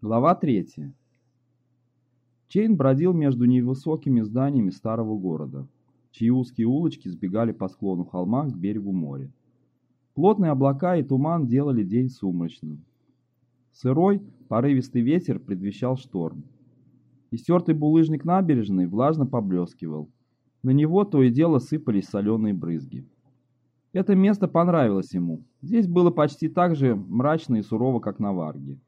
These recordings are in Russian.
Глава 3. Чейн бродил между невысокими зданиями старого города, чьи узкие улочки сбегали по склону холма к берегу моря. Плотные облака и туман делали день сумрачным. Сырой, порывистый ветер предвещал шторм. Истертый булыжник набережной влажно поблескивал. На него то и дело сыпались соленые брызги. Это место понравилось ему. Здесь было почти так же мрачно и сурово, как на Варге.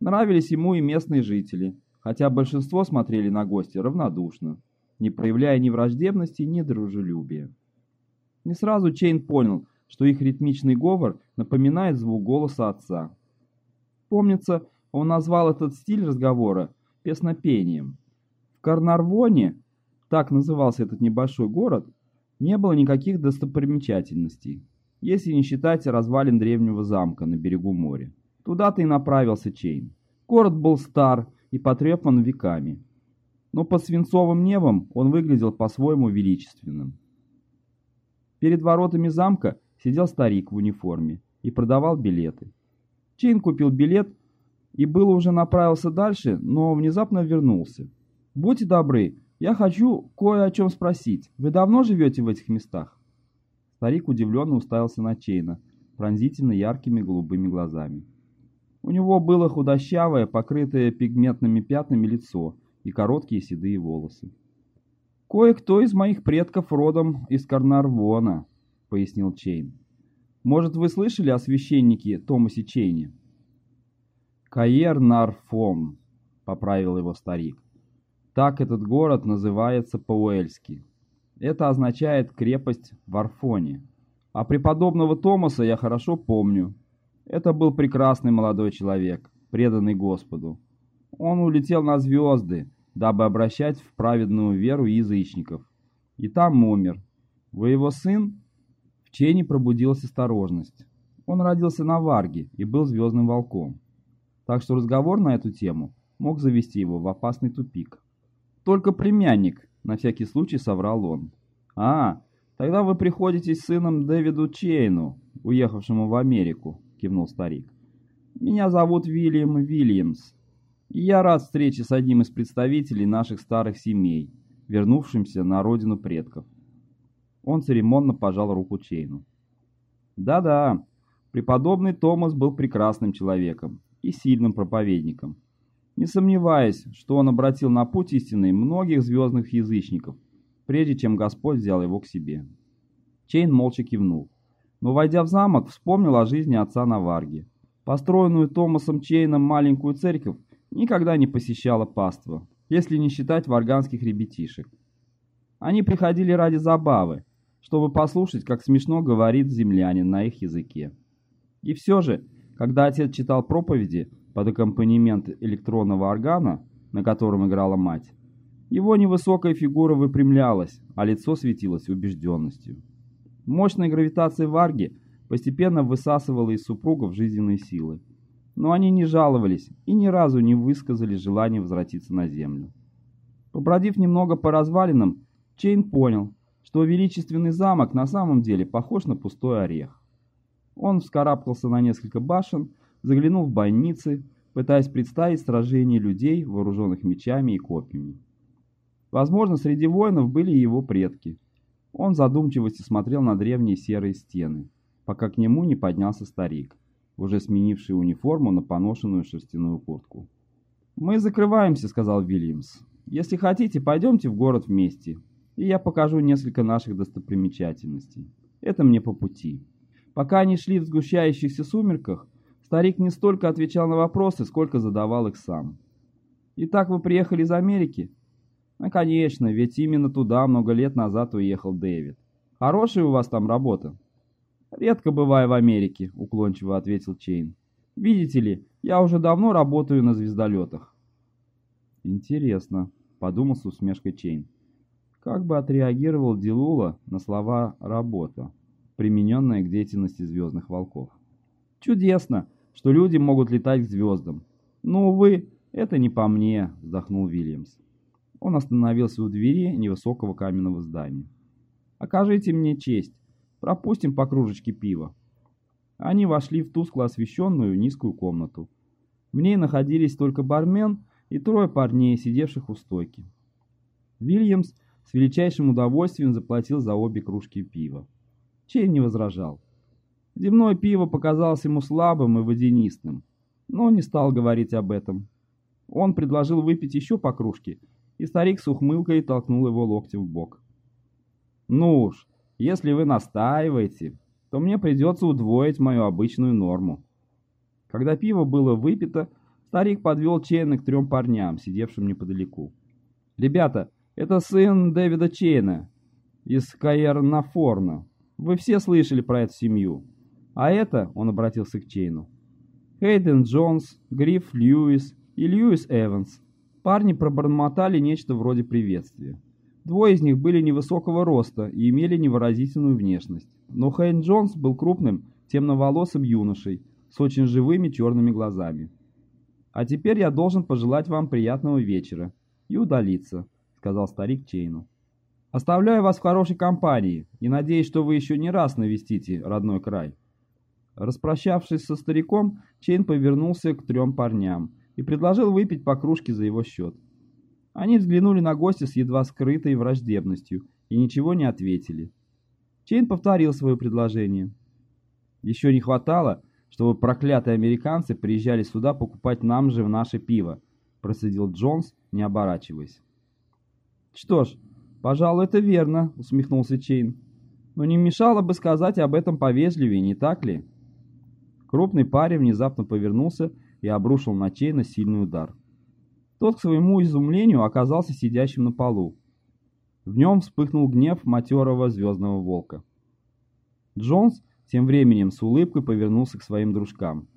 Нравились ему и местные жители, хотя большинство смотрели на гостя равнодушно, не проявляя ни враждебности, ни дружелюбия. Не сразу Чейн понял, что их ритмичный говор напоминает звук голоса отца. Помнится, он назвал этот стиль разговора песнопением. В Карнарвоне, так назывался этот небольшой город, не было никаких достопримечательностей, если не считать развалин древнего замка на берегу моря. Туда-то и направился Чейн. Город был стар и потрепан веками. Но под свинцовым небом он выглядел по-своему величественным. Перед воротами замка сидел старик в униформе и продавал билеты. Чейн купил билет и было уже направился дальше, но внезапно вернулся. «Будьте добры, я хочу кое о чем спросить. Вы давно живете в этих местах?» Старик удивленно уставился на Чейна, пронзительно яркими голубыми глазами. У него было худощавое, покрытое пигментными пятнами лицо и короткие седые волосы. «Кое-кто из моих предков родом из Карнарвона», — пояснил Чейн. «Может, вы слышали о священнике Томасе Чейне?» «Каернарфон», — поправил его старик. «Так этот город называется по-уэльски. Это означает крепость в Арфоне. А преподобного Томаса я хорошо помню. Это был прекрасный молодой человек, преданный Господу. Он улетел на звезды, дабы обращать в праведную веру язычников. И там умер. Вы его сын? В Чене пробудилась осторожность. Он родился на Варге и был звездным волком. Так что разговор на эту тему мог завести его в опасный тупик. «Только племянник», — на всякий случай соврал он. «А, тогда вы приходите с сыном Дэвиду Чейну, уехавшему в Америку кивнул старик. «Меня зовут Вильям Вильямс, и я рад встрече с одним из представителей наших старых семей, вернувшимся на родину предков». Он церемонно пожал руку Чейну. «Да-да, преподобный Томас был прекрасным человеком и сильным проповедником. Не сомневаясь, что он обратил на путь истинный многих звездных язычников, прежде чем Господь взял его к себе». Чейн молча кивнул но, войдя в замок, вспомнил о жизни отца на Варге. Построенную Томасом Чейном маленькую церковь никогда не посещала паства, если не считать варганских ребятишек. Они приходили ради забавы, чтобы послушать, как смешно говорит землянин на их языке. И все же, когда отец читал проповеди под аккомпанемент электронного органа, на котором играла мать, его невысокая фигура выпрямлялась, а лицо светилось убежденностью. Мощная гравитация Варги постепенно высасывала из супругов жизненные силы. Но они не жаловались и ни разу не высказали желания возвратиться на Землю. Побродив немного по развалинам, Чейн понял, что величественный замок на самом деле похож на пустой орех. Он вскарабкался на несколько башен, заглянул в бойницы, пытаясь представить сражение людей, вооруженных мечами и копьями. Возможно, среди воинов были его предки – он задумчивости смотрел на древние серые стены, пока к нему не поднялся старик, уже сменивший униформу на поношенную шерстяную куртку. «Мы закрываемся», — сказал Вильямс. «Если хотите, пойдемте в город вместе, и я покажу несколько наших достопримечательностей. Это мне по пути». Пока они шли в сгущающихся сумерках, старик не столько отвечал на вопросы, сколько задавал их сам. «Итак, вы приехали из Америки?» Ну, конечно, ведь именно туда много лет назад уехал Дэвид. Хорошая у вас там работа? Редко бываю в Америке, уклончиво ответил Чейн. Видите ли, я уже давно работаю на звездолетах. Интересно, подумал с усмешкой Чейн. Как бы отреагировал Дилула на слова «работа», примененная к деятельности звездных волков? Чудесно, что люди могут летать к звездам. Но, увы, это не по мне, вздохнул Вильямс. Он остановился у двери невысокого каменного здания. «Окажите мне честь. Пропустим по кружечке пива». Они вошли в тускло освещенную низкую комнату. В ней находились только бармен и трое парней, сидевших у стойки. Вильямс с величайшим удовольствием заплатил за обе кружки пива. Чейн не возражал. Земное пиво показалось ему слабым и водянистым, но не стал говорить об этом. Он предложил выпить еще по кружке, и старик с ухмылкой толкнул его локтем в бок. «Ну уж, если вы настаиваете, то мне придется удвоить мою обычную норму». Когда пиво было выпито, старик подвел Чейна к трем парням, сидевшим неподалеку. «Ребята, это сын Дэвида Чейна из Каернарфона. Вы все слышали про эту семью. А это, он обратился к Чейну, Хейден Джонс, Гриф Льюис и Льюис Эванс. Парни пробормотали нечто вроде приветствия. Двое из них были невысокого роста и имели невыразительную внешность. Но Хейден Джонс был крупным, темноволосым юношей с очень живыми черными глазами. «А теперь я должен пожелать вам приятного вечера и удалиться», — сказал старик Чейну. «Оставляю вас в хорошей компании и надеюсь, что вы еще не раз навестите родной край». Распрощавшись со стариком, Чейн повернулся к трем парням и предложил выпить по кружке за его счет. Они взглянули на гостя с едва скрытой враждебностью и ничего не ответили. Чейн повторил свое предложение. Еще не хватало, чтобы проклятые американцы приезжали сюда покупать нам же наше пиво, процедил Джонс, не оборачиваясь. Что ж, пожалуй, это верно, усмехнулся Чейн. Но не мешало бы сказать об этом повежливее, не так ли? Крупный парень внезапно повернулся и обрушил на Чейна сильный удар. Тот, к своему изумлению, оказался сидящим на полу. В нем вспыхнул гнев матерого звездного волка. Джонс тем временем с улыбкой повернулся к своим дружкам.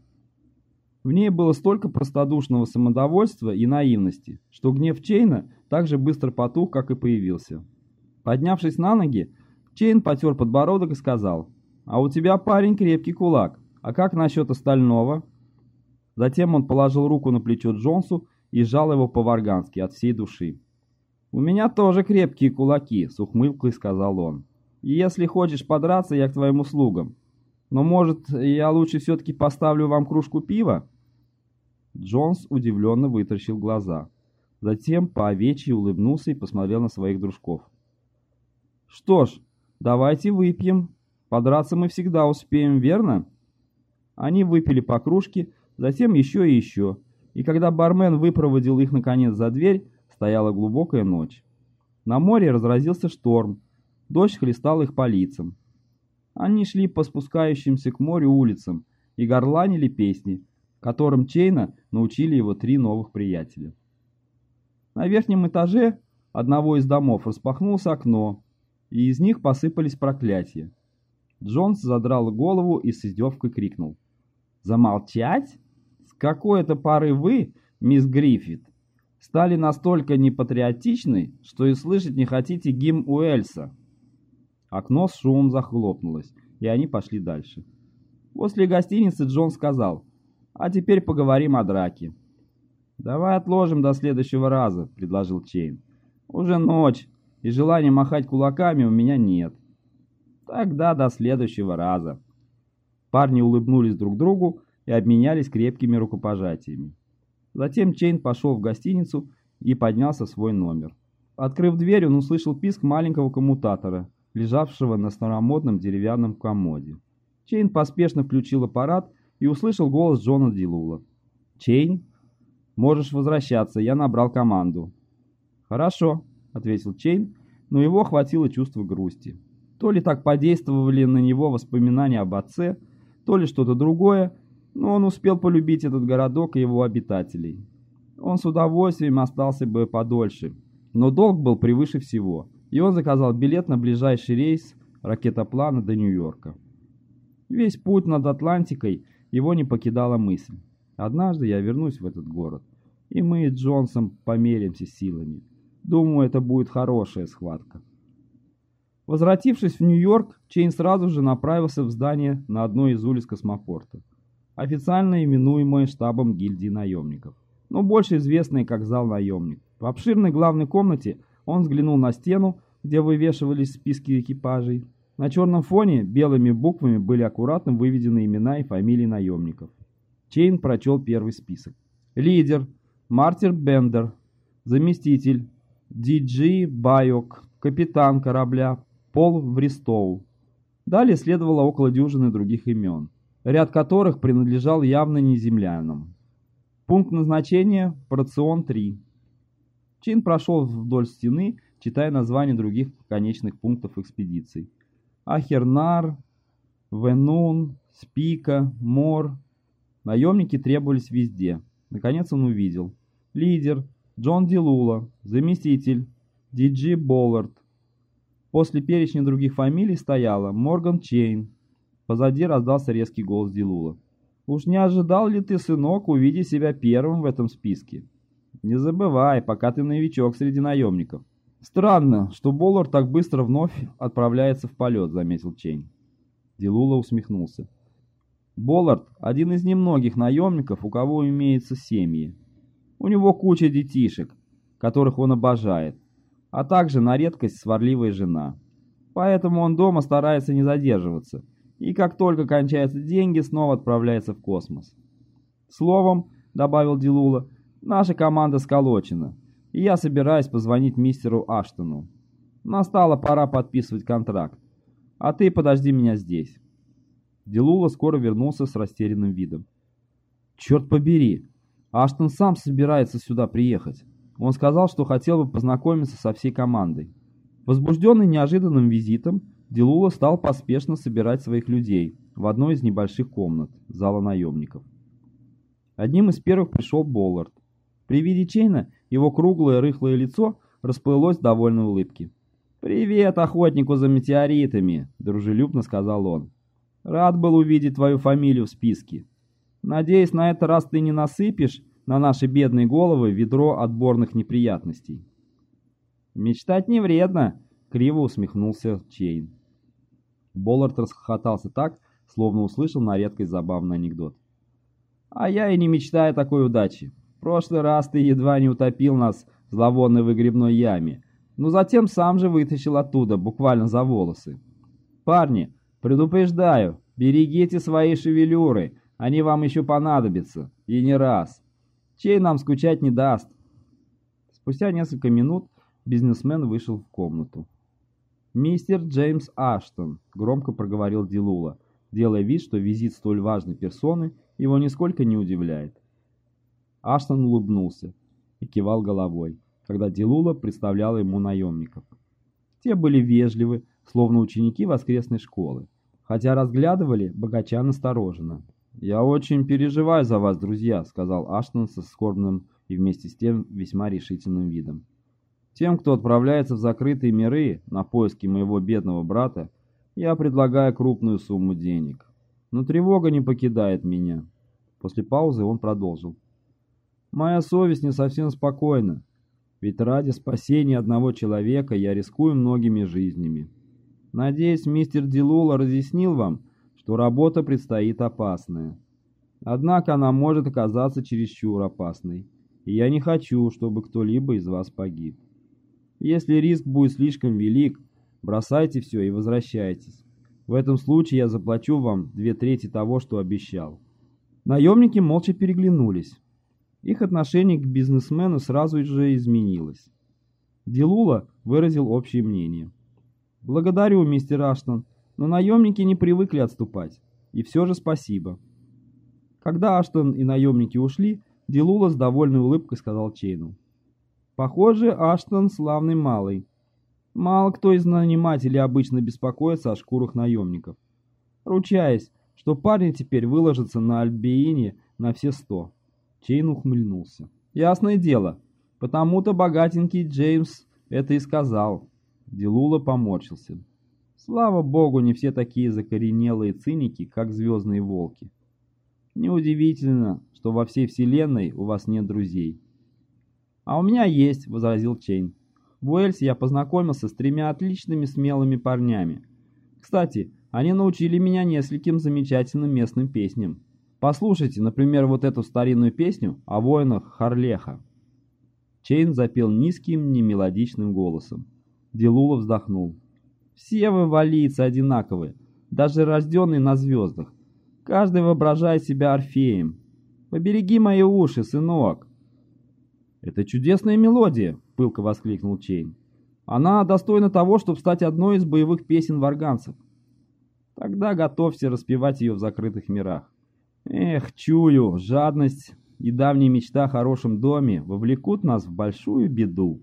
В ней было столько простодушного самодовольства и наивности, что гнев Чейна так же быстро потух, как и появился. Поднявшись на ноги, Чейн потер подбородок и сказал, «А у тебя, парень, крепкий кулак. А как насчет остального? Затем он положил руку на плечо Джонсу и сжал его по-варгански от всей души. «У меня тоже крепкие кулаки», — с ухмылкой сказал он. «И если хочешь подраться, я к твоим услугам. Но, может, я лучше все-таки поставлю вам кружку пива?» Джонс удивленно вытаращил глаза. Затем по овечьи улыбнулся и посмотрел на своих дружков. «Что ж, давайте выпьем. Подраться мы всегда успеем, верно?» Они выпили по кружке, затем еще и еще, и когда бармен выпроводил их наконец за дверь, стояла глубокая ночь. На море разразился шторм, дождь хлестал их по лицам. Они шли по спускающимся к морю улицам и горланили песни, которым Чейна научили его три новых приятеля. На верхнем этаже одного из домов распахнулось окно, и из них посыпались проклятия. Джонс задрал голову и с издевкой крикнул. Замолчать? Какой это пары вы, мисс Гриффит, стали настолько непатриотичны, что и слышать не хотите гимн Уэльса? Окно с шумом захлопнулось, и они пошли дальше. После гостиницы Джон сказал, «А теперь поговорим о драке». «Давай отложим до следующего раза», — предложил Чейн. «Уже ночь, и желания махать кулаками у меня нет». «Тогда до следующего раза». Парни улыбнулись друг другу и обменялись крепкими рукопожатиями. Затем Чейн пошел в гостиницу и поднялся в свой номер. Открыв дверь, он услышал писк маленького коммутатора, лежавшего на старомодном деревянном комоде. Чейн поспешно включил аппарат и услышал голос Джона Дилула. «Чейн, можешь возвращаться, я набрал команду». «Хорошо», — ответил Чейн, но его охватило чувство грусти. То ли так подействовали на него воспоминания об отце, то ли что-то другое, но он успел полюбить этот городок и его обитателей. Он с удовольствием остался бы подольше, но долг был превыше всего, и он заказал билет на ближайший рейс ракетоплана до Нью-Йорка. Весь путь над Атлантикой его не покидала мысль. Однажды я вернусь в этот город, и мы с Джонсом померимся силами. Думаю, это будет хорошая схватка. Возвратившись в Нью-Йорк, Чейн сразу же направился в здание на одной из улиц космопорта, официально именуемое штабом гильдии наемников, но больше известное как зал наемник. В обширной главной комнате он взглянул на стену, где вывешивались списки экипажей. На черном фоне белыми буквами были аккуратно выведены имена и фамилии наемников. Чейн прочел первый список. Лидер – Мартир Бендер. Заместитель – Диджи Байок, капитан корабля Пол Вристоу. Далее следовало около дюжины других имен, ряд которых принадлежал явно не землянам. Пункт назначения – Процион 3. Чейн прошел вдоль стены, читая названия других конечных пунктов экспедиций. Ахернар, Венун, Спика, Мор. Наемники требовались везде. Наконец он увидел. Лидер – Джон Дилула, заместитель – Диджи Боллард. После перечня других фамилий стояла Морган Чейн. Позади раздался резкий голос Дилула. Уж не ожидал ли ты, сынок, увидеть себя первым в этом списке? Не забывай, пока ты новичок среди наемников. Странно, что Боллард так быстро вновь отправляется в полет, заметил Чейн. Дилула усмехнулся. Боллард – один из немногих наемников, у кого имеются семьи. У него куча детишек, которых он обожает, а также на редкость сварливая жена. Поэтому он дома старается не задерживаться – и как только кончаются деньги, снова отправляется в космос. Словом, добавил Дилула, наша команда сколочена, и я собираюсь позвонить мистеру Аштону. Настала пора подписывать контракт, а ты подожди меня здесь. Дилула скоро вернулся с растерянным видом. «Черт побери! Аштон сам собирается сюда приехать. Он сказал, что хотел бы познакомиться со всей командой». Возбужденный неожиданным визитом, Дилула стал поспешно собирать своих людей в одной из небольших комнат зала наемников. Одним из первых пришел Боллард. При виде Чейна его круглое рыхлое лицо расплылось в довольной улыбке. «Привет охотнику за метеоритами!» — дружелюбно сказал он. «Рад был увидеть твою фамилию в списке. Надеюсь, на этот раз ты не насыпешь на наши бедные головы ведро отборных неприятностей». «Мечтать не вредно!» — криво усмехнулся Чейн. Боллард расхохотался так, словно услышал на редкость забавный анекдот. «А я и не мечтаю такой удачи. В прошлый раз ты едва не утопил нас в зловонной выгребной яме, но затем сам же вытащил оттуда, буквально за волосы. Парни, предупреждаю, берегите свои шевелюры, они вам еще понадобятся, и не раз. Чей нам скучать не даст». Спустя несколько минут бизнесмен вышел в комнату. «Мистер Джеймс Аштон», — громко проговорил Дилула, делая вид, что визит столь важной персоны его нисколько не удивляет. Аштон улыбнулся и кивал головой, когда Дилула представлял ему наемников. Те были вежливы, словно ученики воскресной школы, хотя разглядывали богача настороженно. «Я очень переживаю за вас, друзья», — сказал Аштон со скорбным и вместе с тем весьма решительным видом. Тем, кто отправляется в закрытые миры на поиски моего бедного брата, я предлагаю крупную сумму денег. Но тревога не покидает меня. После паузы он продолжил. Моя совесть не совсем спокойна, ведь ради спасения одного человека я рискую многими жизнями. Надеюсь, мистер Дилула разъяснил вам, что работа предстоит опасная. Однако она может оказаться чересчур опасной, и я не хочу, чтобы кто-либо из вас погиб. Если риск будет слишком велик, бросайте все и возвращайтесь. В этом случае я заплачу вам две трети того, что обещал». Наемники молча переглянулись. Их отношение к бизнесмену сразу же изменилось. Дилула выразил общее мнение. «Благодарю, мистер Аштон, но наемники не привыкли отступать. И все же спасибо». Когда Аштон и наемники ушли, Дилула с довольной улыбкой сказал Чейну. Похоже, Аштон славный малый. Мало кто из нанимателей обычно беспокоится о шкурах наемников. Ручаясь, что парни теперь выложатся на Альбиине на все сто. Чейн ухмыльнулся. Ясное дело, потому-то богатенький Джеймс это и сказал. Дилула поморщился. Слава богу, не все такие закоренелые циники, как звездные волки. Неудивительно, что во всей вселенной у вас нет друзей. «А у меня есть», — возразил Чейн. «В Уэльсе я познакомился с тремя отличными смелыми парнями. Кстати, они научили меня нескольким замечательным местным песням. Послушайте, например, вот эту старинную песню о воинах Харлеха». Чейн запел низким, немелодичным голосом. Дилула вздохнул. «Все вы валийцы одинаковые, даже рожденные на звездах. Каждый воображает себя Орфеем. Побереги мои уши, сынок!» «Это чудесная мелодия!» — пылко воскликнул Чейн. «Она достойна того, чтобы стать одной из боевых песен варганцев. Тогда готовься распевать ее в закрытых мирах. Эх, чую, жадность и давняя мечта о хорошем доме вовлекут нас в большую беду».